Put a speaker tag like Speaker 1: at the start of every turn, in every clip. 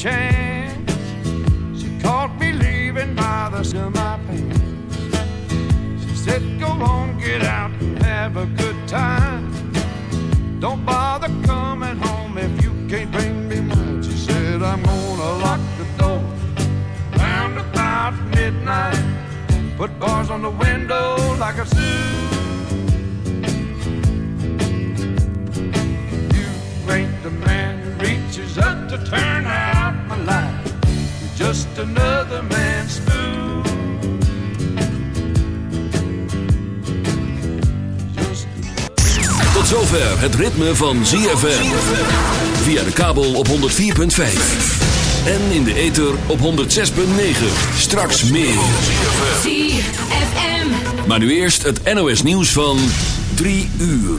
Speaker 1: chance. She caught me leaving by the seat of my pants. She said, Go on, get out have a good time. Don't bother coming home if you can't bring me mine. She said, I'm gonna lock the door round about midnight. Put bars on the window like a zoo. You ain't the man who reaches up to turn just another man's
Speaker 2: Tot zover het ritme van ZFM. Via de kabel op 104.5. En in de ether op 106.9. Straks meer.
Speaker 3: ZFM.
Speaker 2: Maar nu eerst het NOS nieuws van 3 uur.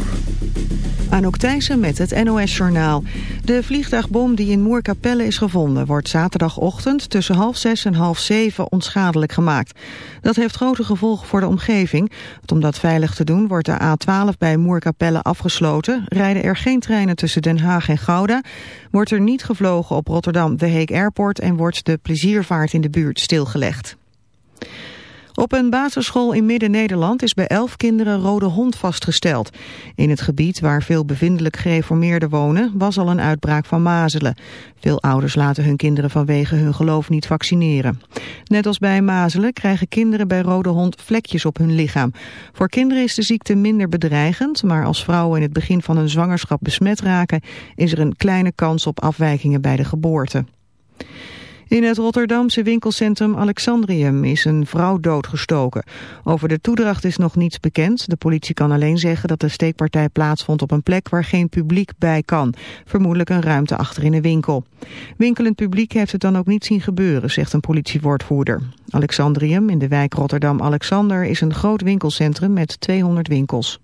Speaker 4: Anouk Thijssen met het NOS-journaal. De vliegtuigbom die in Moerkapelle is gevonden... wordt zaterdagochtend tussen half zes en half zeven onschadelijk gemaakt. Dat heeft grote gevolgen voor de omgeving. Want om dat veilig te doen wordt de A12 bij Moerkapelle afgesloten... rijden er geen treinen tussen Den Haag en Gouda... wordt er niet gevlogen op Rotterdam The Hague Airport... en wordt de pleziervaart in de buurt stilgelegd. Op een basisschool in Midden-Nederland is bij elf kinderen rode hond vastgesteld. In het gebied waar veel bevindelijk gereformeerden wonen was al een uitbraak van mazelen. Veel ouders laten hun kinderen vanwege hun geloof niet vaccineren. Net als bij mazelen krijgen kinderen bij rode hond vlekjes op hun lichaam. Voor kinderen is de ziekte minder bedreigend, maar als vrouwen in het begin van hun zwangerschap besmet raken, is er een kleine kans op afwijkingen bij de geboorte. In het Rotterdamse winkelcentrum Alexandrium is een vrouw doodgestoken. Over de toedracht is nog niets bekend. De politie kan alleen zeggen dat de steekpartij plaatsvond op een plek waar geen publiek bij kan. Vermoedelijk een ruimte achter in een winkel. Winkelend publiek heeft het dan ook niet zien gebeuren, zegt een politiewoordvoerder. Alexandrium in de wijk Rotterdam-Alexander is een groot winkelcentrum met 200 winkels.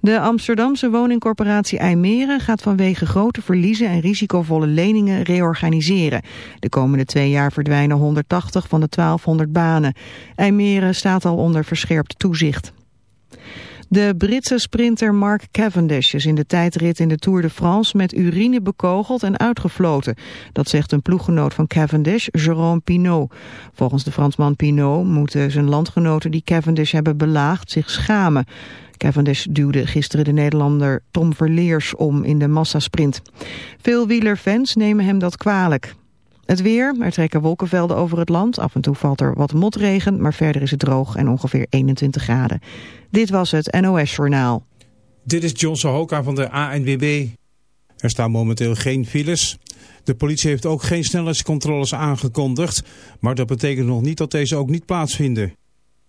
Speaker 4: De Amsterdamse woningcorporatie IJmeren gaat vanwege grote verliezen en risicovolle leningen reorganiseren. De komende twee jaar verdwijnen 180 van de 1200 banen. IJmeren staat al onder verscherpt toezicht. De Britse sprinter Mark Cavendish is in de tijdrit in de Tour de France met urine bekogeld en uitgefloten. Dat zegt een ploeggenoot van Cavendish, Jérôme Pinot. Volgens de Fransman Pinot moeten zijn landgenoten die Cavendish hebben belaagd zich schamen. Cavendish duwde gisteren de Nederlander Tom Verleers om in de massasprint. Veel wielerfans nemen hem dat kwalijk. Het weer, er trekken wolkenvelden over het land. Af en toe valt er wat motregen, maar verder is het droog en ongeveer 21 graden. Dit was het NOS Journaal.
Speaker 5: Dit is John Sohoka van de ANWB. Er staan momenteel geen files. De politie heeft ook geen snelheidscontroles aangekondigd, maar dat betekent nog niet dat deze ook niet plaatsvinden.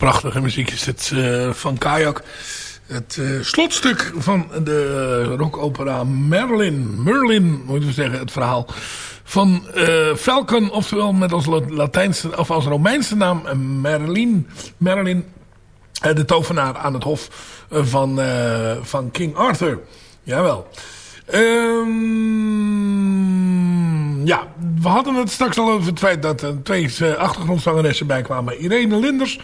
Speaker 6: Prachtige muziek is dit eh, van Kajak. Het eh, slotstuk van de rockopera Merlin. Merlin, moeten we zeggen, het verhaal van eh, Falcon. Oftewel met als Latijnse of als Romeinse naam Merlin. Merlin, de tovenaar aan het hof van, van King Arthur. Jawel. Ehm, ja, we hadden het straks al over het feit dat er twee eh, achtergrondzangeressen bij kwamen. Irene Linders,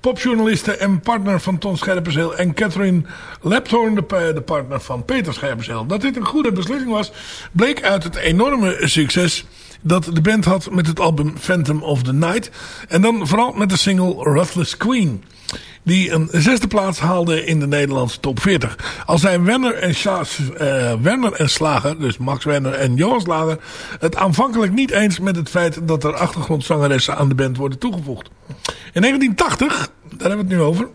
Speaker 6: popjournaliste en partner van Ton Scherpenzeel. En Catherine Lepthorn, de, pa- de partner van Peter Scherpenzeel. Dat dit een goede beslissing was, bleek uit het enorme succes dat de band had met het album Phantom of the Night. En dan vooral met de single Ruthless Queen. Die een zesde plaats haalde in de Nederlandse top 40. Al zijn Werner en, eh, en Slager, dus Max Werner en Johan Slager... het aanvankelijk niet eens met het feit dat er achtergrondzangeressen aan de band worden toegevoegd. In 1980, daar hebben we het nu over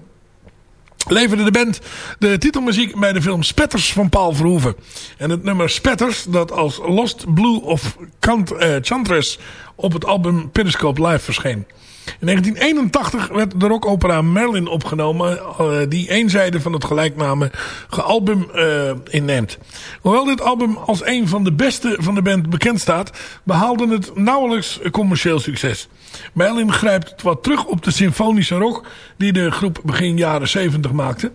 Speaker 6: leverde de band de titelmuziek bij de film Spetters van Paul Verhoeven. En het nummer Spetters, dat als Lost Blue of Cant eh, Chantress op het album Periscope Live verscheen. In 1981 werd de rockopera Merlin opgenomen, eh, die één zijde van het gelijknamige album eh, inneemt. Hoewel dit album als een van de beste van de band bekend staat, behaalde het nauwelijks commercieel succes. Merlin grijpt wat terug op de symfonische rock die de groep begin jaren 70 maakte.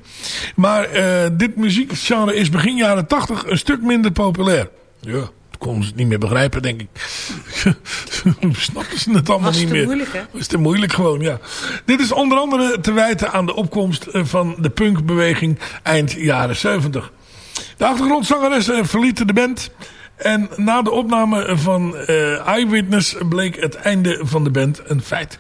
Speaker 6: Maar eh, dit muziekgenre is begin jaren 80 een stuk minder populair. Ja, konden ze het niet meer begrijpen, denk ik. Snapten ze het allemaal
Speaker 7: Was
Speaker 6: niet
Speaker 7: te
Speaker 6: meer.
Speaker 7: moeilijk, hè?
Speaker 6: Was te moeilijk gewoon, ja. Dit is onder andere te wijten aan de opkomst eh, van de punkbeweging eind jaren 70. De achtergrondzangeressen verlieten de band. En na de opname van eh, Eyewitness bleek het einde van de band een feit.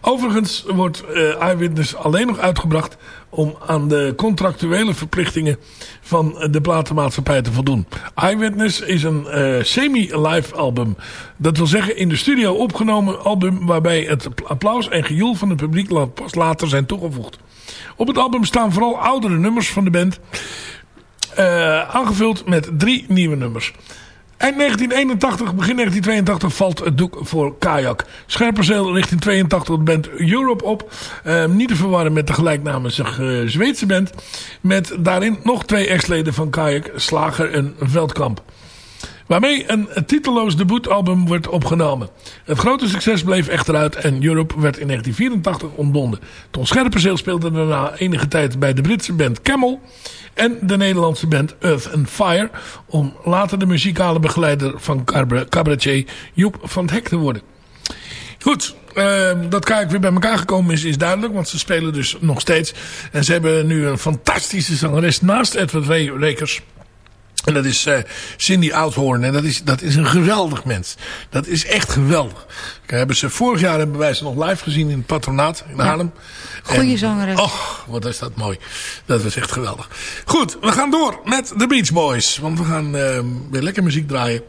Speaker 6: Overigens wordt eh, Eyewitness alleen nog uitgebracht om aan de contractuele verplichtingen van de platenmaatschappij te voldoen. Eyewitness is een eh, semi-live album. Dat wil zeggen in de studio opgenomen album waarbij het applaus en gejoel van het publiek pas later zijn toegevoegd. Op het album staan vooral oudere nummers van de band. aangevuld met drie nieuwe nummers. Eind 1981, begin 1982 valt het doek voor Kajak. Scherpenzeel richting 82 de band Europe op. Eh, niet te verwarren met de gelijknamige eh, Zweedse band. Met daarin nog twee ex-leden van Kajak, Slager en Veldkamp. Waarmee een titeloos debuutalbum werd opgenomen. Het grote succes bleef echter uit en Europe werd in 1984 ontbonden. Ton Scherpenzeel speelde daarna enige tijd bij de Britse band Camel en de Nederlandse band Earth and Fire om later de muzikale begeleider van cabaret- cabaretier Joep van het Hek te worden. Goed, eh, dat Kajak weer bij elkaar gekomen is, is duidelijk. Want ze spelen dus nog steeds. En ze hebben nu een fantastische zangeres naast Edward Re- Rekers. En dat is eh, Cindy Oudhoorn. En dat is, dat is een geweldig mens. Dat is echt geweldig. We hebben ze, vorig jaar hebben wij ze nog live gezien in het patronaat in Haarlem.
Speaker 7: Goeie
Speaker 6: En-
Speaker 7: zangeres.
Speaker 6: Och, wat is dat mooi. Dat was echt geweldig. Goed, we gaan door met de Beach Boys. Want we gaan eh, weer lekker muziek draaien.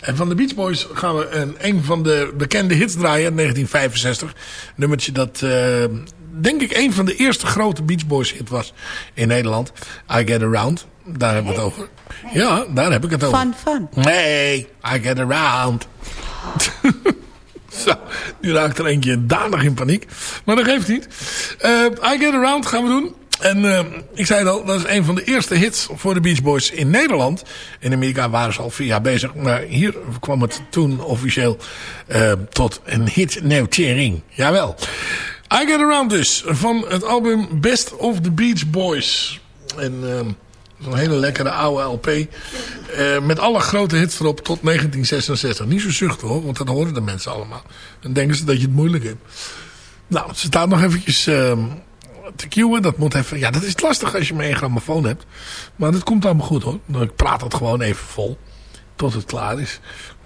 Speaker 6: En van de Beach Boys gaan we een, een van de bekende hits draaien in 1965. Nummertje dat, eh, denk ik, een van de eerste grote Beach Boys hit was in Nederland. I Get Around. Daar hebben we het over. Ja, daar heb ik het over.
Speaker 7: Fun, fun.
Speaker 6: Nee, I Get Around. Zo, nu raakt er eentje danig in paniek. Maar dat geeft niet. Eh, I Get Around gaan we doen. En eh, ik zei het al, dat is een van de eerste hits voor de Beach Boys in Nederland. In Amerika waren ze al vier jaar bezig. Maar hier kwam het toen officieel eh, tot een hit notering. Jawel. I Get Around dus. Van het album Best of the Beach Boys. En ehm, een hele lekkere oude LP. eh, met alle grote hits erop tot 1966. Niet zo zuchtig hoor, want dat horen de mensen allemaal. Dan denken ze dat je het moeilijk hebt. Nou, ze staat nog eventjes ehm, te queuen. Dat moet even... Ja, dat is lastig als je maar één grammofoon hebt. Maar dat komt allemaal goed hoor. Ik praat het gewoon even vol. Tot het klaar is.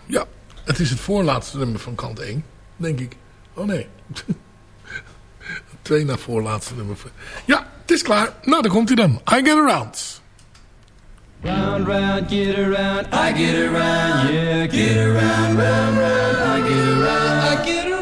Speaker 6: Ja, het is het voorlaatste nummer van kant 1. Denk ik. Oh nee. Twee na voorlaatste nummer. Ja, het is klaar. Nou, daar komt hij dan. I Get Around.
Speaker 8: Round, round, get around, I get around, yeah, get around, round, round, I get around, I get around.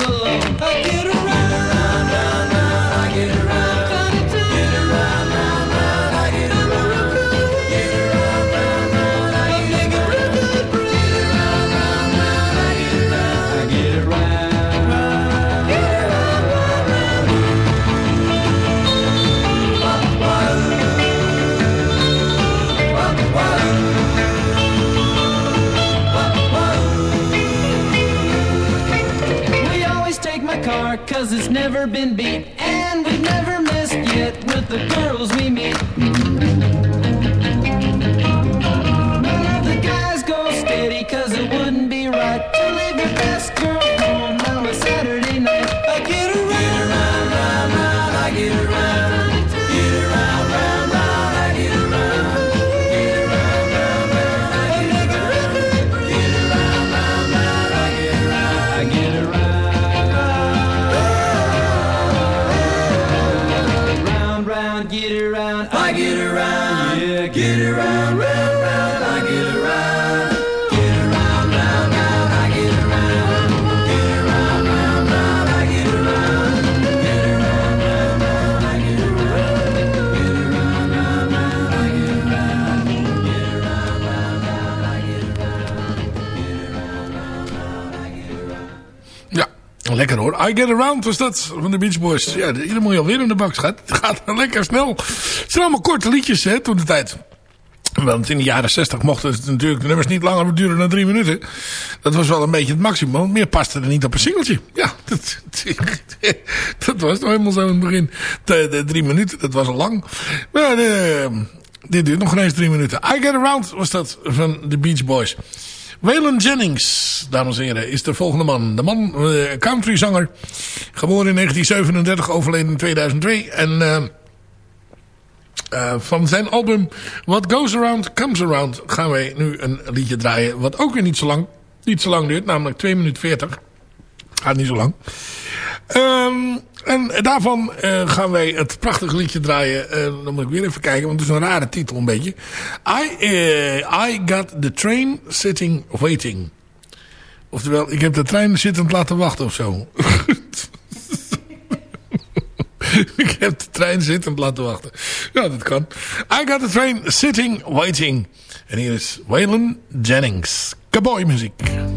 Speaker 8: Alone. Cause it's never been beat. And we've never missed yet with the girls we meet
Speaker 6: lekker hoor. I Get Around was dat van de Beach Boys. Ja, ieder moet je alweer in de bak. Het gaat lekker snel. Het zijn allemaal korte liedjes, hè, toen de tijd. Want in de jaren 60 mochten het natuurlijk de nummers niet langer duren dan drie minuten. Dat was wel een beetje het maximum. Meer paste er niet op een singeltje. Ja, dat, was toch helemaal zo in het begin. De, drie minuten, dat was al lang. Maar eh, dit duurt nog eens drie minuten. I Get Around was dat van de Beach Boys. Waylon Jennings, dames en heren, is de volgende man. De man, eh, countryzanger. Geboren in 1937, overleden in 2002. En eh, eh, van zijn album What Goes Around Comes Around gaan wij nu een liedje draaien. Wat ook weer niet zo lang, niet zo lang duurt, namelijk 2 minuten 40. Gaat niet zo lang. Ehm, en daarvan eh, gaan wij het prachtige liedje draaien. Eh, dan moet ik weer even kijken, want het is een rare titel een beetje. I, eh, I got the train sitting waiting. Oftewel, ik heb de trein zittend laten wachten of zo. ik heb de trein zittend laten wachten. Ja, dat kan. I got the train sitting waiting. En hier is Waylon Jennings. Cowboy muziek.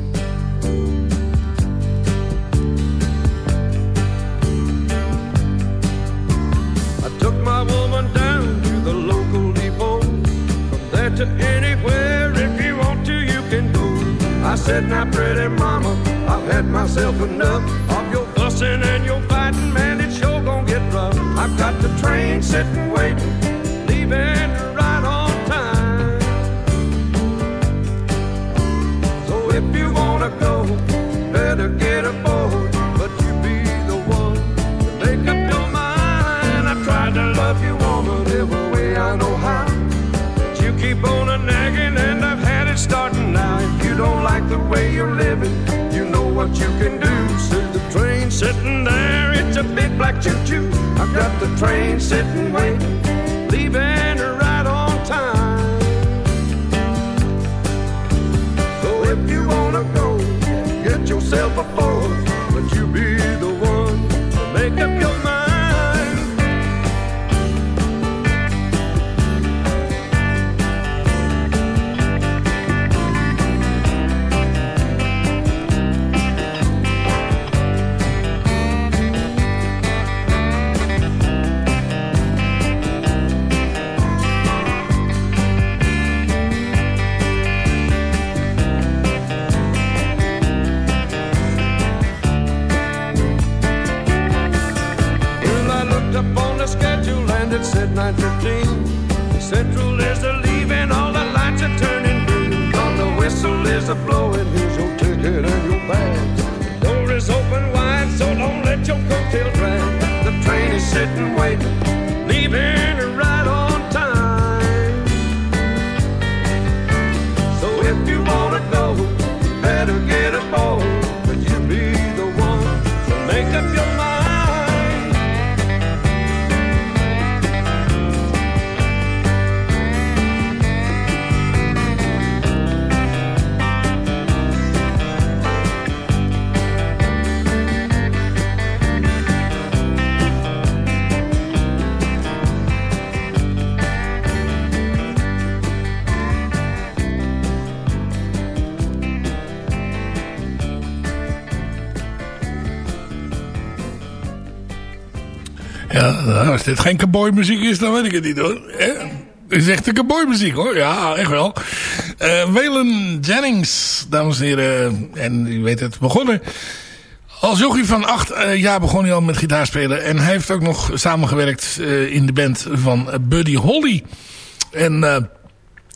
Speaker 7: Said, now, pretty mama, I've had myself enough of your fussing and your fighting, man. It's sure gonna get rough. I've got the train sitting waiting, leaving right on time. So if you wanna go, better get the way you're living, you know what you can do. See the train sitting there, it's a big black choo-choo. I've got the train sitting waiting, leaving right on time. So if you wanna go, get yourself a Ford, 9.15. Central is a leaving, all the lights are turning green. Cause the whistle is a blowing, here's your ticket and your badge. The door is open wide, so don't let your coattail drag. The train is sitting waiting,
Speaker 6: als dit geen cowboymuziek is, dan weet ik het niet hoor. Dit is echt een cowboymuziek hoor. Ja, echt wel. Waylon Jennings, dames en heren. En u weet het, begonnen. Als jochie van acht eh, jaar begon hij al met gitaarspelen. En hij heeft ook nog samengewerkt eh, in de band van Buddy Holly. En...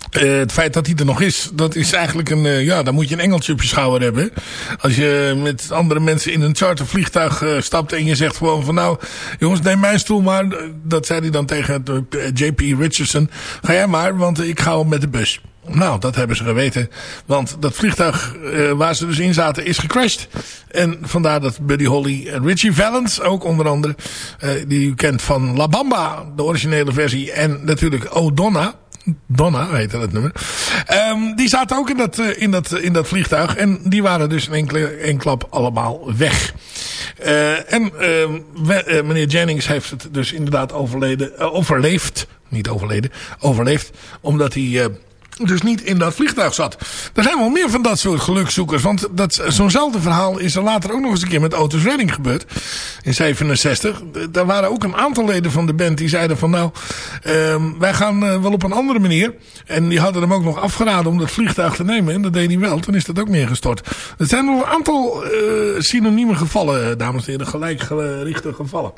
Speaker 6: eh, het feit dat hij er nog is, dat is eigenlijk een... eh, ja, dan moet je een engeltje op je schouder hebben. Als je met andere mensen in een chartervliegtuig eh, stapt en je zegt gewoon van... Nou, jongens, neem mijn stoel maar. Dat zei hij dan tegen JP Richardson. Ga jij maar, want ik ga met de bus. Nou, dat hebben ze geweten. Want dat vliegtuig waar ze dus in zaten is gecrashed. En vandaar dat Buddy Holly en Richie Valens ook onder andere... die u kent van La Bamba, de originele versie. En natuurlijk O'Donna... Donna heette dat nummer. Ehm, die zaten ook in dat, eh, in, dat, in dat vliegtuig. En die waren dus in één klap allemaal weg. Eh, en ehm, eh, meneer Jennings heeft het dus inderdaad overleden, overleefd. Niet overleden. Overleefd. Omdat hij... dus niet in dat vliegtuig zat. Er zijn wel meer van dat soort gelukzoekers. Want zo'nzelfde verhaal is er later ook nog eens een keer met Otis Redding gebeurd. In 67. Daar waren ook een aantal leden van de band die zeiden van nou, ehm, wij gaan eh, wel op een andere manier. En die hadden hem ook nog afgeraden om dat vliegtuig te nemen. En dat deed hij wel. Toen is dat ook neergestort. Er zijn nog een aantal eh, synonieme gevallen, eh, dames en heren. Gelijkgerichte gevallen.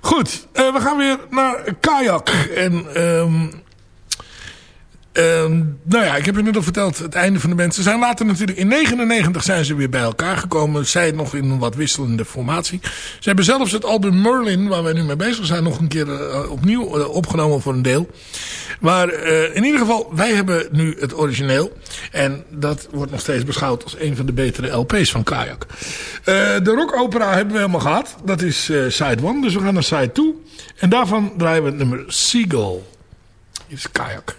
Speaker 6: Goed, we gaan weer naar kajak. En... ehm Ehm, nou ja, ik heb je net al verteld, het einde van de band. Ze zijn later natuurlijk, in 99 zijn ze weer bij elkaar gekomen. Zij nog in een wat wisselende formatie. Ze hebben zelfs het album Merlin, waar wij nu mee bezig zijn, nog een keer eh, opnieuw eh, opgenomen voor een deel. Maar eh, in ieder geval, wij hebben nu het origineel. En dat wordt nog steeds beschouwd als een van de betere LP's van Kajak. De rockopera hebben we helemaal gehad. Dat is side 1, dus we gaan naar side 2. En daarvan draaien we het nummer Seagull. Is Kajak.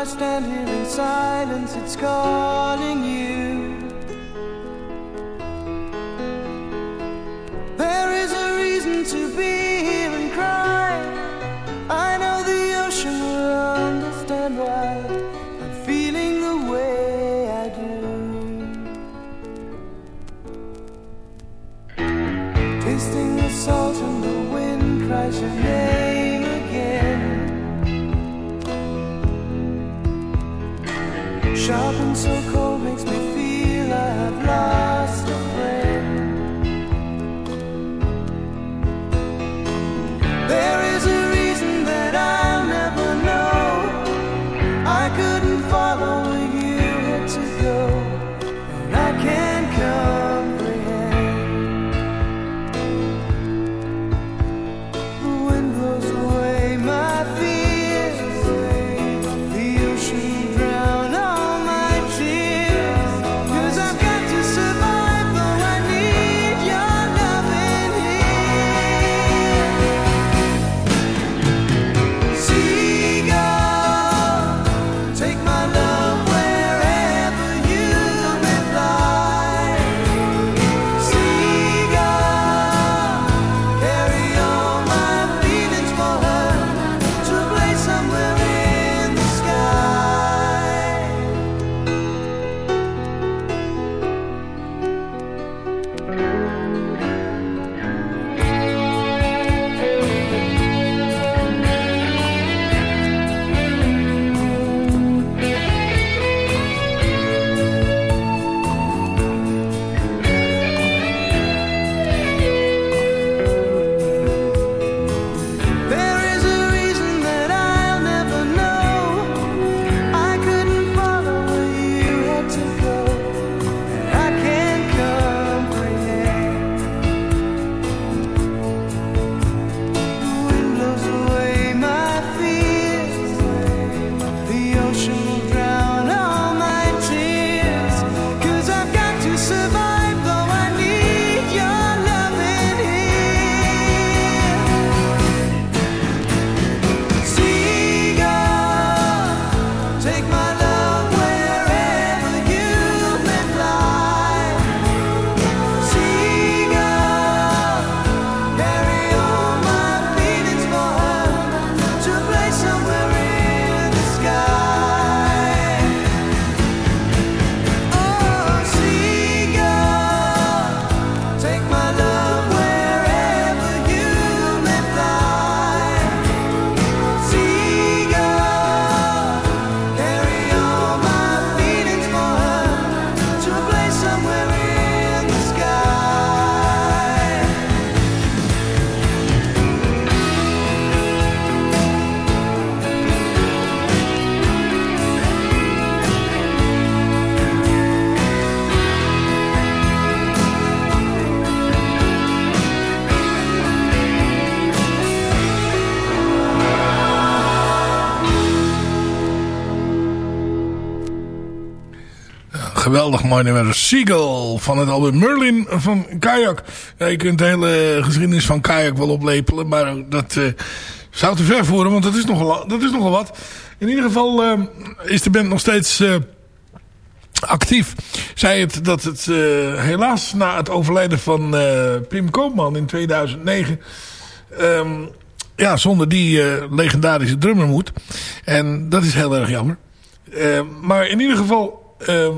Speaker 2: I stand here in silence, it's calling you.
Speaker 6: Geweldig mooi nummer. Seagull van het album Merlin van Kayak. Je kunt de hele geschiedenis van Kayak wel oplepelen. Maar dat eh, zou te ver voeren. Want dat is nogal, dat is nogal wat. In ieder geval eh, is de band nog steeds... eh, actief. Zei het dat het helaas na het overlijden van Pim Koopman in 2009... ehm, ja, zonder die legendarische drummer moet. En dat is heel erg jammer. Maar in ieder geval... ehm,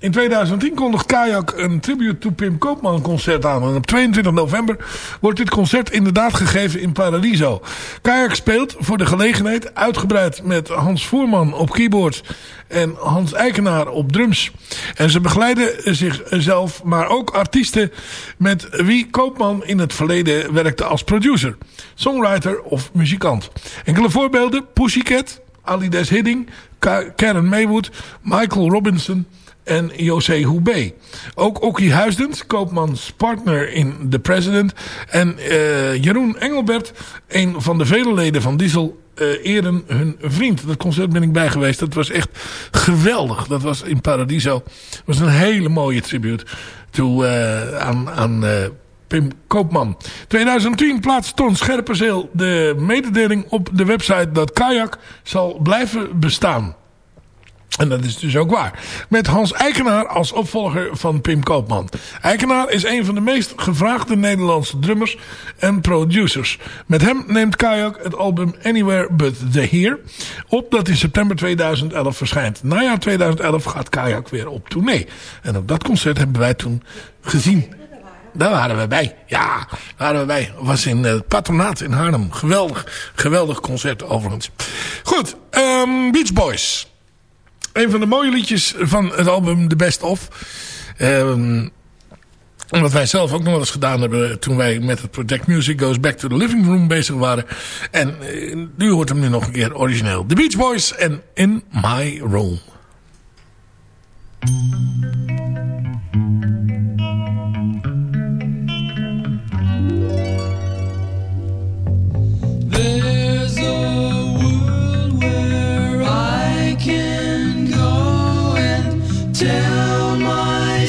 Speaker 6: in 2010 kondigt Kajak een tribute to Pim Koopman concert aan. En op 22 november wordt dit concert inderdaad gegeven in Paradiso. Kajak speelt voor de gelegenheid uitgebreid met Hans Voerman op keyboards en Hans Eikenaar op drums. En ze begeleiden zichzelf, maar ook artiesten met wie Koopman in het verleden werkte als producer, songwriter of muzikant. Enkele voorbeelden, Pussycat, Ali Des Hidding, Ka- Karen Maywood, Michael Robinson en José Houbé. Ook Okkie Huisdens, Koopmans partner in The President. En eh, Jeroen Engelbert, een van de vele leden van Diesel, eh, eren hun vriend. Dat concert ben ik bij geweest. Dat was echt geweldig. Dat was in Paradiso. Dat was een hele mooie tribute to, eh, aan, aan Pim Koopman. 2010 plaatst Ton Scherpenzeel de mededeling op de website dat Kajak zal blijven bestaan. En dat is dus ook waar. Met Hans Eikenaar als opvolger van Pim Koopman. Eikenaar is een van de meest gevraagde Nederlandse drummers en producers. Met hem neemt Kajak het album Anywhere But The Here op dat in september 2011 verschijnt. Najaar 2011 gaat Kajak weer op tournee. En op dat concert hebben wij toen gezien. Daar waren we bij. Ja, daar waren we bij. Was in het patronaat in Haarlem. Geweldig, geweldig concert overigens. Goed, ehm, Beach Boys. Een van de mooie liedjes van het album The Best Of. Ehm, wat wij zelf ook nog wel eens gedaan hebben toen wij met het project Music Goes Back to the Living Room bezig waren. En eh, nu hoort hem nu nog een keer origineel. The Beach Boys en In My Room.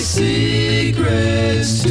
Speaker 9: Secrets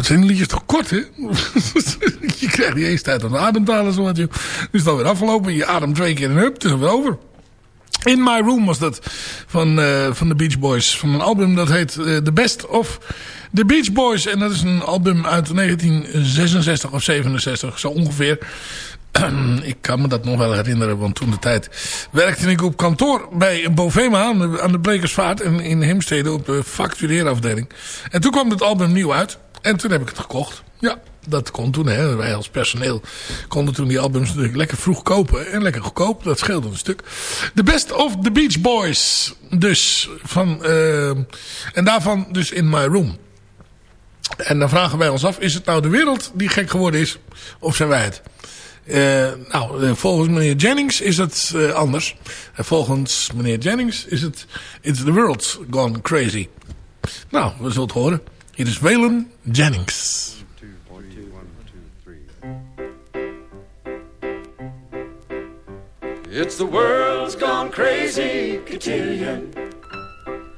Speaker 6: Ja, wat zijn liedjes toch kort, hè? je krijgt niet eens tijd om adem te halen, zo joh. Het alweer afgelopen. Je ademt twee keer en hup, het is weer over. In My Room was dat van, eh, van de Beach Boys. Van een album dat heet eh, The Best of the Beach Boys. En dat is een album uit 1966 of 67, zo ongeveer. ik kan me dat nog wel herinneren, want toen de tijd werkte ik op kantoor bij Bovema aan de, aan de Blekersvaart in, in Heemstede op de factureerafdeling. En toen kwam het album nieuw uit en toen heb ik het gekocht. Ja, Dat kon toen, hè. Wij als personeel konden toen die albums natuurlijk lekker vroeg kopen. En lekker goedkoop. Dat scheelde een stuk. The Best of the Beach Boys. Dus. Van, eh, en daarvan dus In My Room. En dan vragen wij ons af. Is het nou de wereld die gek geworden is? Of zijn wij het? Eh, nou, eh, volgens meneer Jennings is het anders. En volgens meneer Jennings is het... It's the world gone crazy. Nou, we zullen het horen. Hier is Waylon Jennings.
Speaker 7: It's the world's gone crazy, cotillion.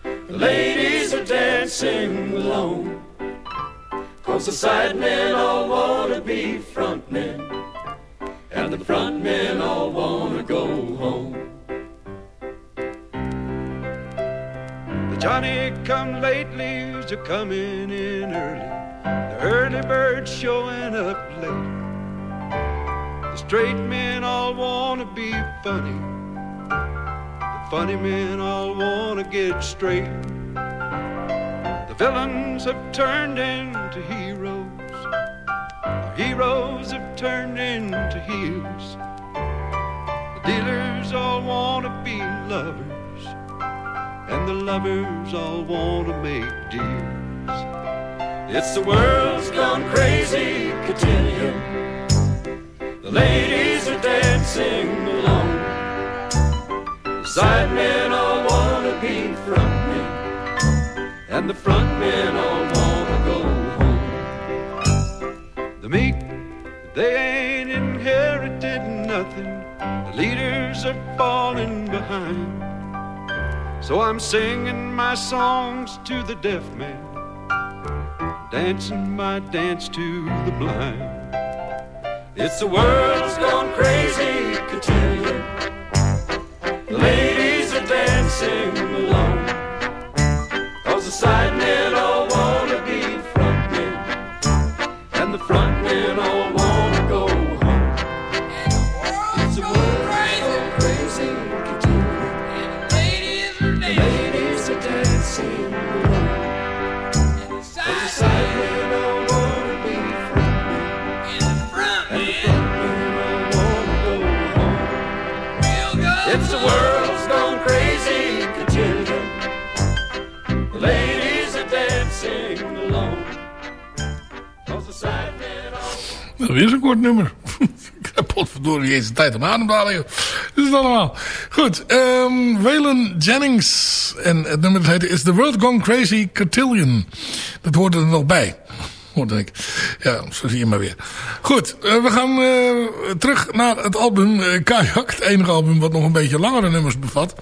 Speaker 7: The ladies are dancing alone. Cause the side men all wanna be front men. And the front men all wanna go home.
Speaker 1: Johnny come latelys are coming in early. The early birds showing up late. The straight men all wanna be funny. The funny men all wanna get straight. The villains have turned into heroes. Our heroes have turned into heels. The dealers all wanna be lovers. And the lovers all wanna make deals.
Speaker 7: It's the world's gone crazy, cotillion. The ladies are dancing alone. The side men all wanna be front men. And the front men all wanna go home.
Speaker 1: The meek, they ain't inherited nothing. The leaders are falling behind. So I'm singing my songs to the deaf man, dancing my dance to the blind.
Speaker 7: It's the world's gone crazy, cotillion. Ladies are dancing alone. Cause the side men
Speaker 6: Nou, weer zo'n kort nummer. Ik heb potverdorie eens tijd om adem te halen. Dat is het allemaal. Goed, ehm Waylon Jennings. En het nummer dat heette Is the World Gone Crazy Cotillion. Dat hoorde er nog bij. Hoorde ik. Ja, zo zie je maar weer. Goed, eh, we gaan eh, terug naar het album eh, Kajak. Het enige album wat nog een beetje langere nummers bevat.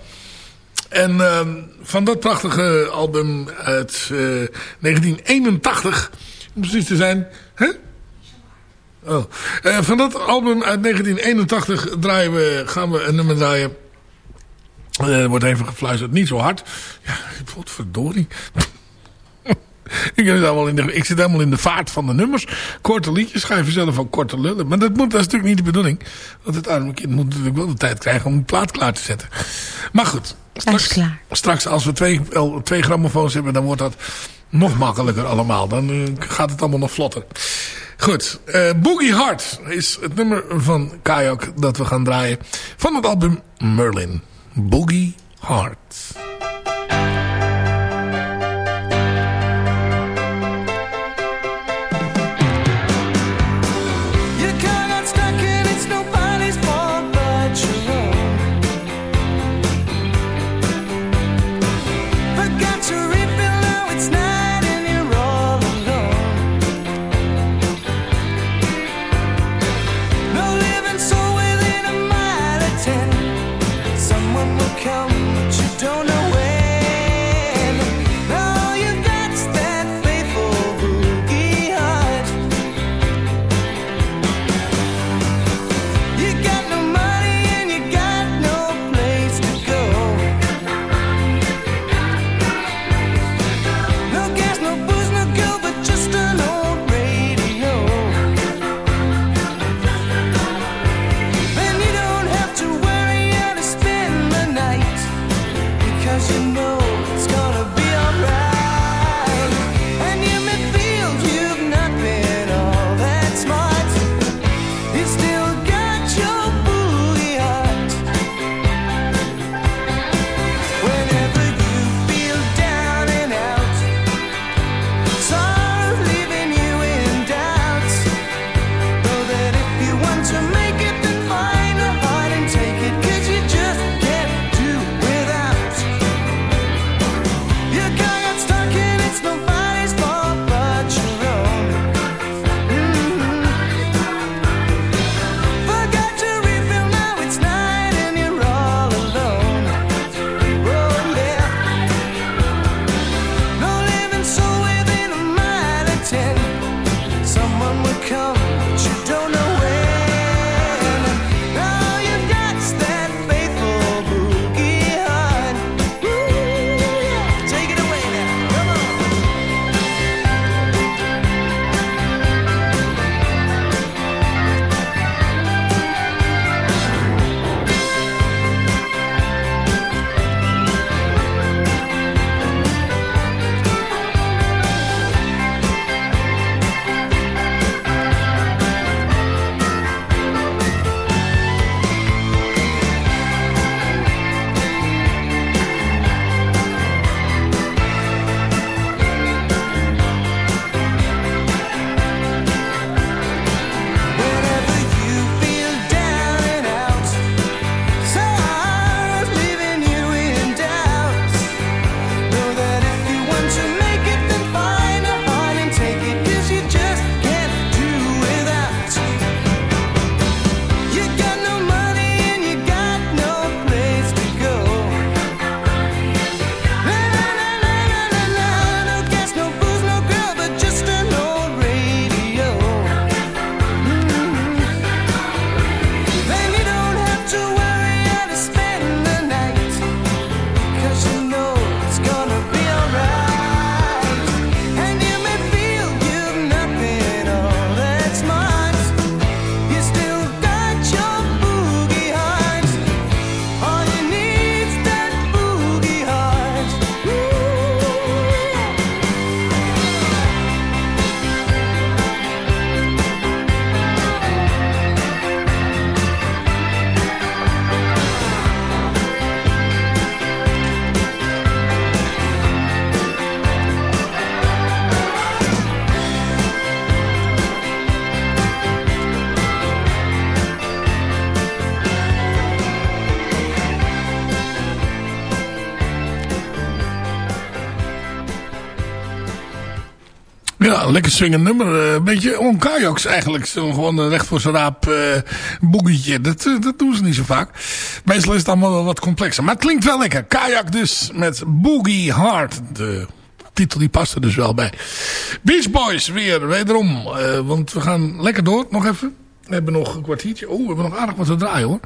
Speaker 6: En ehm, van dat prachtige album uit eh, 1981, om precies te zijn... Hè? Oh. Eh, van dat album uit 1981 draaien we, gaan we een nummer draaien. Eh, er wordt even gefluisterd, niet zo hard. Ja, wat verdorie. ik, in de, ik zit helemaal in de vaart van de nummers. Korte liedjes, je vanzelf van korte lullen. Maar dat, moet, dat is natuurlijk niet de bedoeling. Want het arme kind moet natuurlijk wel de tijd krijgen om een plaat klaar te zetten. Maar goed. Straks,
Speaker 3: klaar.
Speaker 6: straks als we twee, twee grammofoons hebben, dan wordt dat nog makkelijker allemaal. Dan eh, gaat het allemaal nog vlotter. Goed, eh, Boogie Heart is het nummer van Kajak dat we gaan draaien van het album Merlin. Boogie Heart. Lekker swingend nummer. Eh, Een beetje on kajaks eigenlijk. Gewoon een recht voor zijn raap boegietje. Dat, eh, dat doen ze niet zo vaak. Meestal is het allemaal wel wat complexer. Maar het klinkt wel lekker. Kajak dus met Boogie Heart. De titel die past er dus wel bij. Beach Boys weer, wederom. Want we gaan lekker door. Nog even. We hebben nog een kwartiertje. Oh, we hebben nog aardig wat te draaien hoor.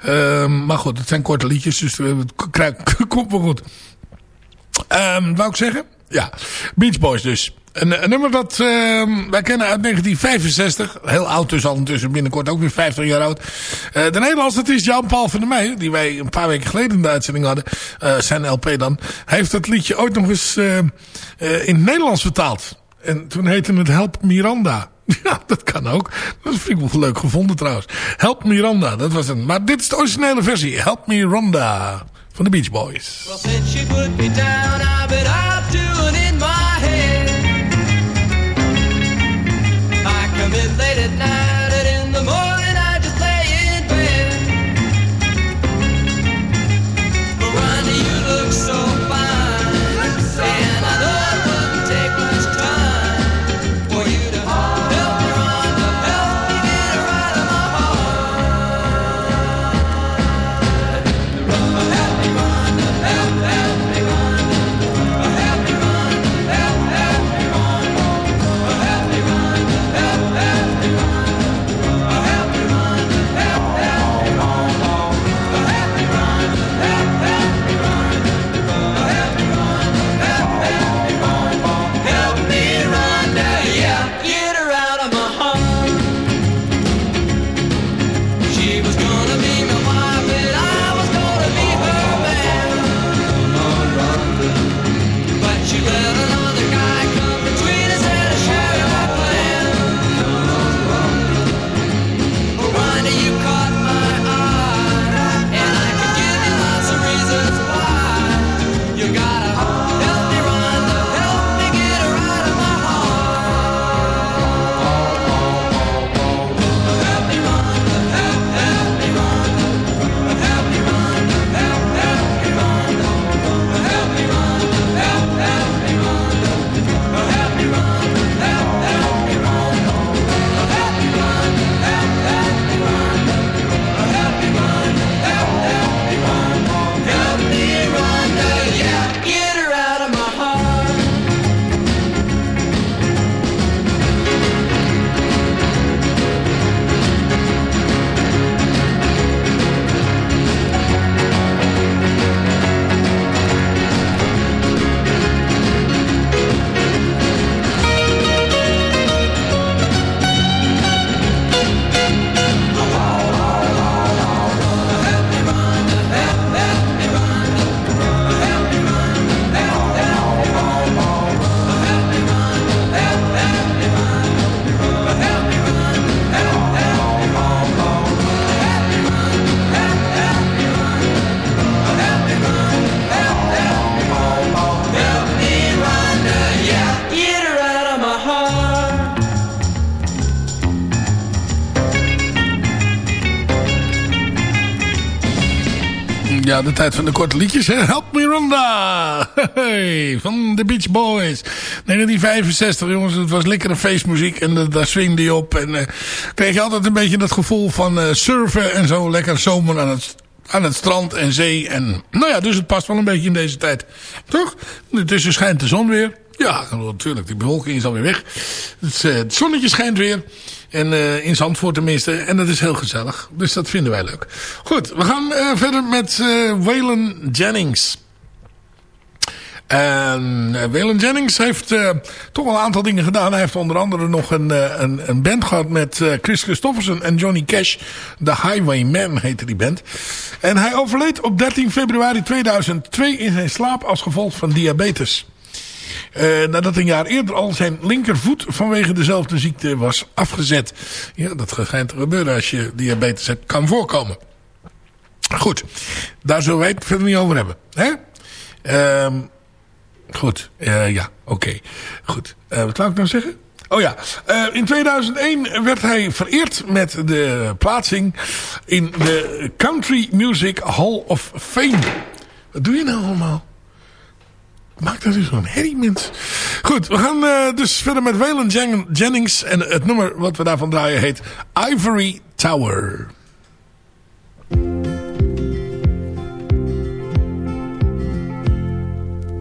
Speaker 6: Ehm, maar goed, het zijn korte liedjes. Dus het komt wel goed. Ehm wou ik zeggen? Ja, Beach Boys dus. Een, nummer dat ehm, wij kennen uit 1965. Heel oud dus al intussen binnenkort ook weer 50 jaar oud. Eh, de Nederlandse is Jan-Paul van der Meij. Die wij een paar weken geleden in de uitzending hadden. eh, zijn LP dan. Heeft dat liedje ooit nog eens eh, in het Nederlands vertaald. En toen heette het Help Miranda. Ja, dat kan ook. Dat vind ik wel leuk gevonden trouwens. Help Miranda, dat was een. Maar dit is de originele versie. Help Miranda van de Beach Boys.
Speaker 9: Well, in late at night,
Speaker 6: De tijd van de korte liedjes. Help me Ronda. Hey, van de Beach Boys. 1965 jongens. Het was lekkere feestmuziek. En eh, daar swingde je op. En eh, kreeg je altijd een beetje dat gevoel van eh, surfen en zo. Lekker zomer aan het, aan het strand en zee. En nou ja, dus het past wel een beetje in deze tijd. Toch? Intussen schijnt de zon weer. Ja, natuurlijk. Die bewolking is alweer weg. Het zonnetje schijnt weer. En eh, in Zandvoort tenminste. En dat is heel gezellig. Dus dat vinden wij leuk. Goed, we gaan eh, verder met eh Waylon Jennings. En Waylon Jennings heeft toch wel een aantal dingen gedaan. Hij heeft onder andere nog een, een, een band gehad met Chris Christofferson en Johnny Cash. The Highwaymen heette die band. En hij overleed op 13 februari 2002 in zijn slaap als gevolg van diabetes. Eh, nadat een jaar eerder al zijn linkervoet vanwege dezelfde ziekte was afgezet. Ja, dat schijnt te gebeuren als je diabetes hebt. Kan voorkomen. Goed, daar zullen wij het verder niet over hebben. Hè? Ehm, goed, eh, ja, oké. Goed, Eh, wat wou ik nou zeggen? Oh ja, in 2001 werd hij vereerd met de plaatsing in de Country Music Hall of Fame. Wat doe je nou allemaal? Maakt dat dus zo'n herrie, mens. Goed, we gaan eh, dus verder met Waylon Jen- Jennings. En het nummer wat we daarvan draaien heet Ivory Tower.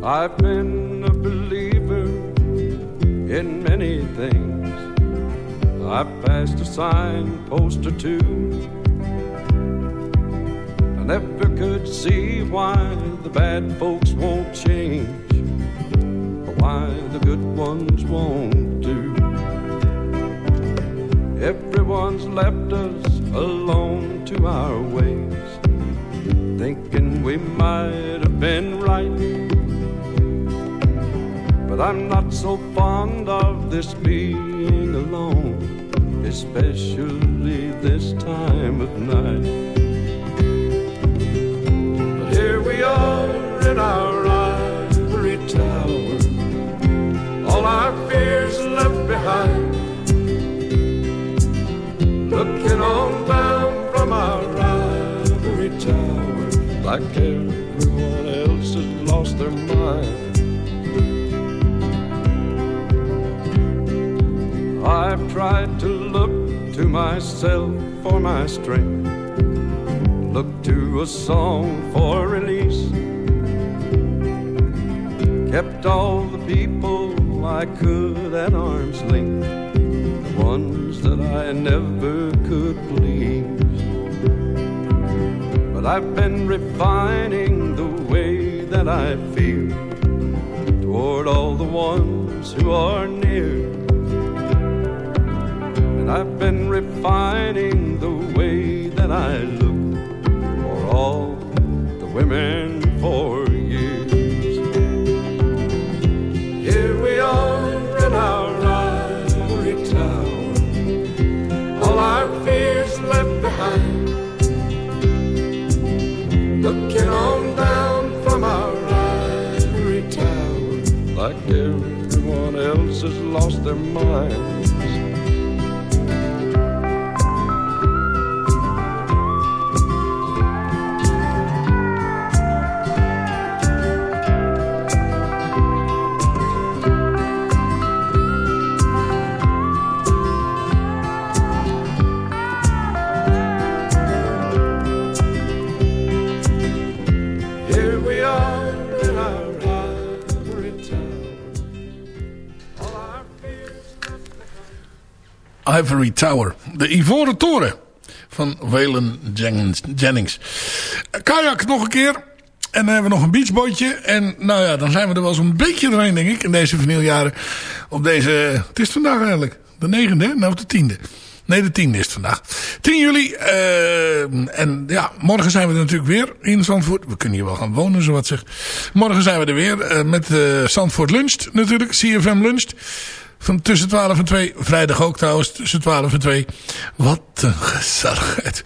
Speaker 7: I've been a believer in many things. I've passed a signpost or two. Never could see why the bad folks won't change, or why the good ones won't do. Everyone's left us alone to our ways, thinking we might have been right. But I'm not so fond of this being alone, especially this time of night. Here we are in our ivory tower, all our fears left behind. Looking on down from our ivory tower, like everyone else has lost their mind. I've tried to look to myself for my strength, look to a song for release. Kept all the people I could at arm's length, the ones that I never could please. But I've been refining the way that I feel toward all the ones who are near. And I've been refining the way that I all the women for years. Here we are in our ivory tower, all our fears left behind. Looking on down from our ivory tower, like everyone else has lost their minds. Ivory Tower.
Speaker 6: De Ivoren Toren van Waylon Jennings. Kajak nog een keer. En dan hebben we nog een beachbootje. En nou ja, dan zijn we er wel zo'n beetje doorheen, denk ik. In deze vinyljaren. Op deze... Het is vandaag eigenlijk. De negende, hè? Nou, de tiende. Nee, de tiende is het vandaag. 10 juli. eh, en ja, morgen zijn we er natuurlijk weer in Zandvoort. We kunnen hier wel gaan wonen, zo wat zeg. Morgen zijn we er weer. eh, met eh Zandvoort Luncht natuurlijk. CFM Luncht. Van tussen 12 en 2. Vrijdag ook trouwens. Tussen 12 en 2. Wat een gezelligheid.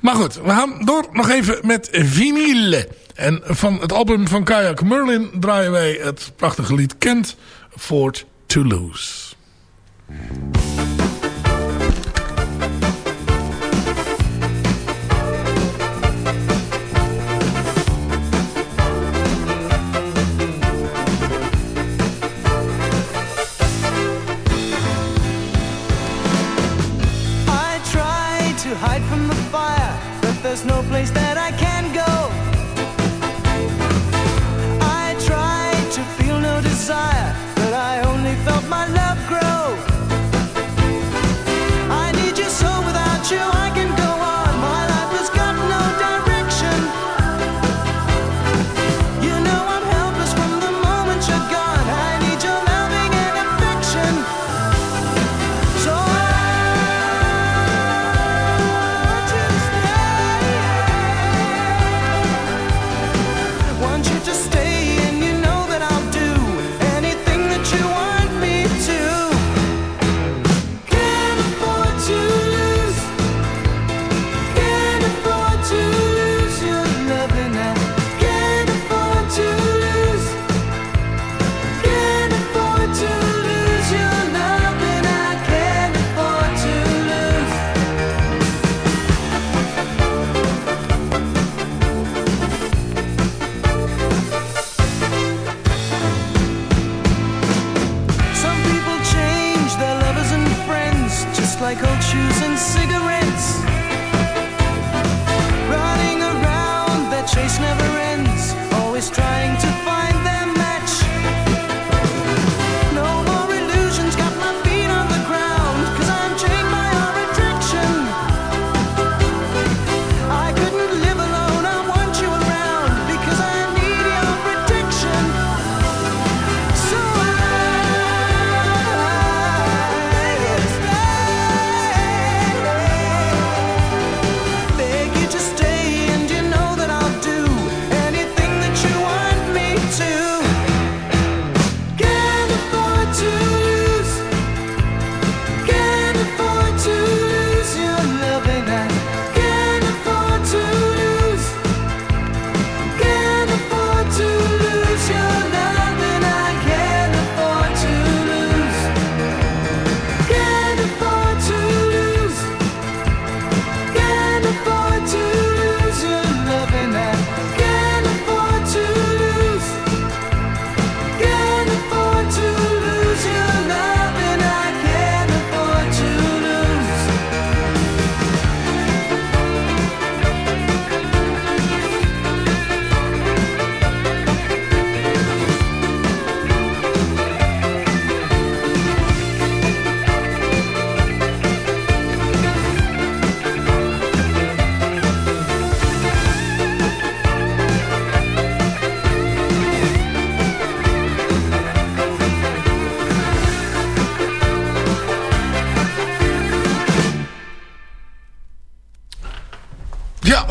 Speaker 6: Maar goed, we gaan door nog even met vinyl. En van het album van Kayak Merlin draaien wij het prachtige lied Kent Fort Toulouse.
Speaker 8: I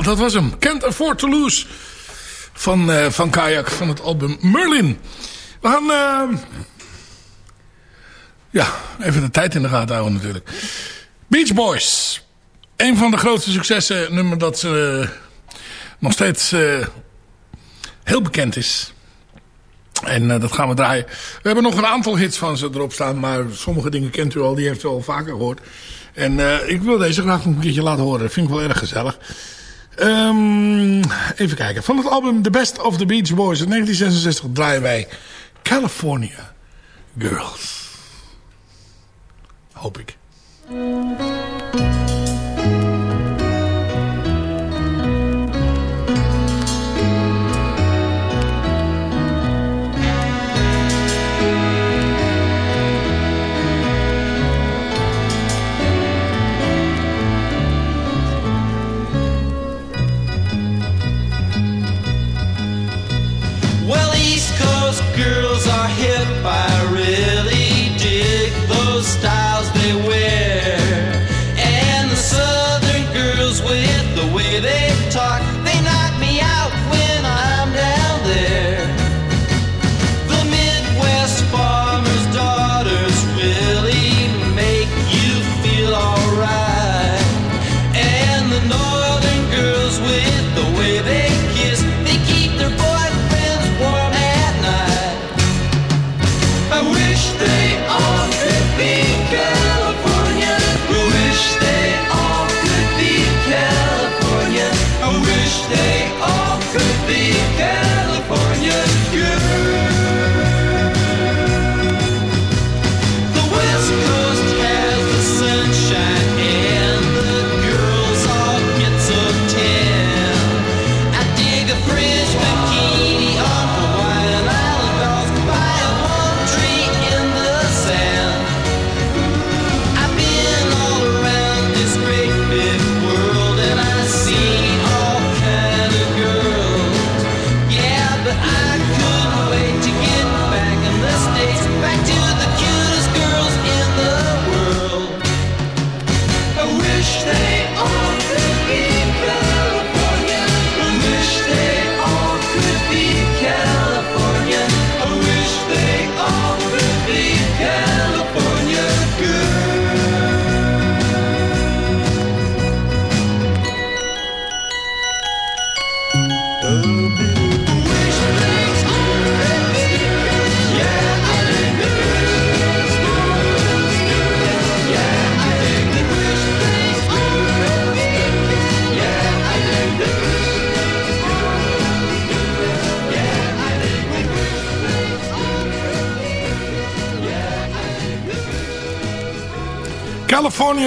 Speaker 6: dat was hem. Can't Afford to Lose van, eh, van Kayak van het album Merlin. We gaan eh, ja, even de tijd in de gaten houden natuurlijk. Beach Boys. Een van de grootste successen. Nummer dat ze nog steeds eh, heel bekend is. En eh, dat gaan we draaien. We hebben nog een aantal hits van ze erop staan. Maar sommige dingen kent u al. Die heeft u al vaker gehoord. En eh, ik wil deze graag nog een keertje laten horen. Dat vind ik wel erg gezellig. Ehm, even kijken. Van het album The Best of the Beach Boys uit 1966 draaien wij California Girls. Hoop ik.
Speaker 9: Girls are hip. I wish they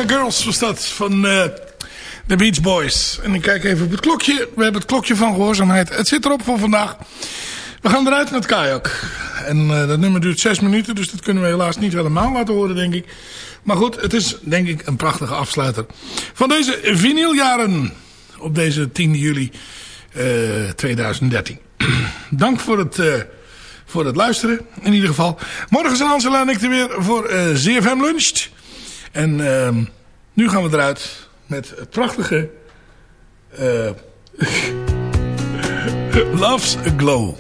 Speaker 6: Girls was dat van eh de Beach Boys. En ik kijk even op het klokje. We hebben het klokje van gehoorzaamheid. Het zit erop voor vandaag. We gaan eruit met kajak. En eh, dat nummer duurt zes minuten. Dus dat kunnen we helaas niet helemaal laten horen denk ik. Maar goed, het is denk ik een prachtige afsluiter. Van deze vinyljaren. Op deze 10 juli eh 2013. Dank voor het... eh, voor het luisteren, in ieder geval. Morgen zijn Angela en ik er weer voor eh ZFM Lunch. En ehm, nu gaan we eruit met het prachtige... eh Love's Glow.